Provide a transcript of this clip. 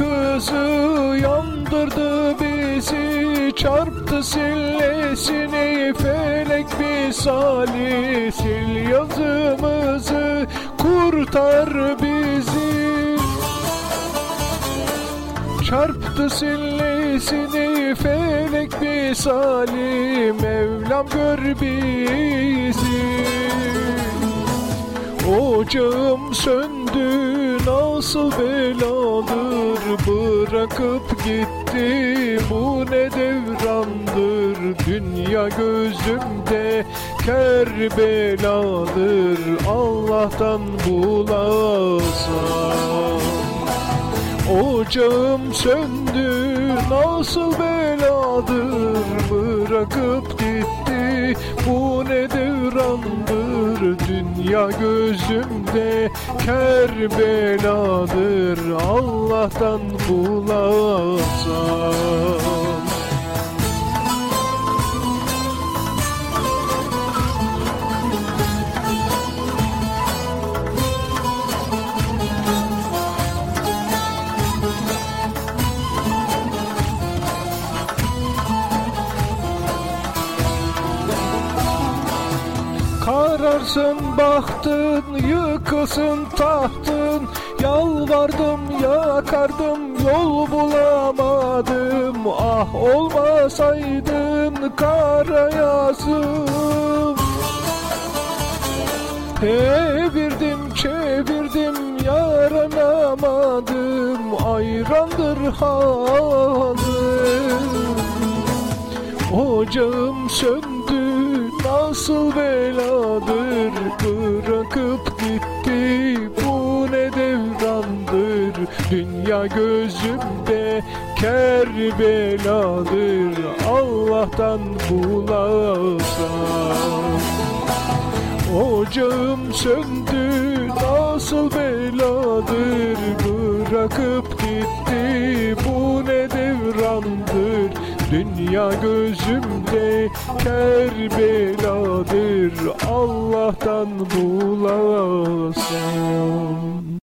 Yağımızı yandırdı bizi Çarptı sillesini felek misali. Sil yazımızı kurtar bizi. Çarptı sillesini felek misali. Mevlam gör bizi. Ocağım söndü nasıl beladır Bırakıp gitti bu ne devrandır? Dünya gözümde kerbeladır Allah'tan bulasam. Ocağım söndü nasıl beladır Bırakıp gitti bu ne devrandır Dünya gözümde? Kerbeladır Allah'tan bulasam Kararsın bahtın, yıkılsın tahtın. Yalvardım yakardım, yol bulamadım. Ah olmasaydın kara yazım. Evirdim çevirdim yaranamadım. Ayrandır halim. Ocağım söndü nasıl beladır Bırakıp gitti? Bu ne devrandır? Dünya gözümde kerbeladır Allah'tan bulasam. Ocağım söndü nasıl beladır? Bırakıp gitti. Bu Dünya gözümde kerbeladır Allah'tan bulasam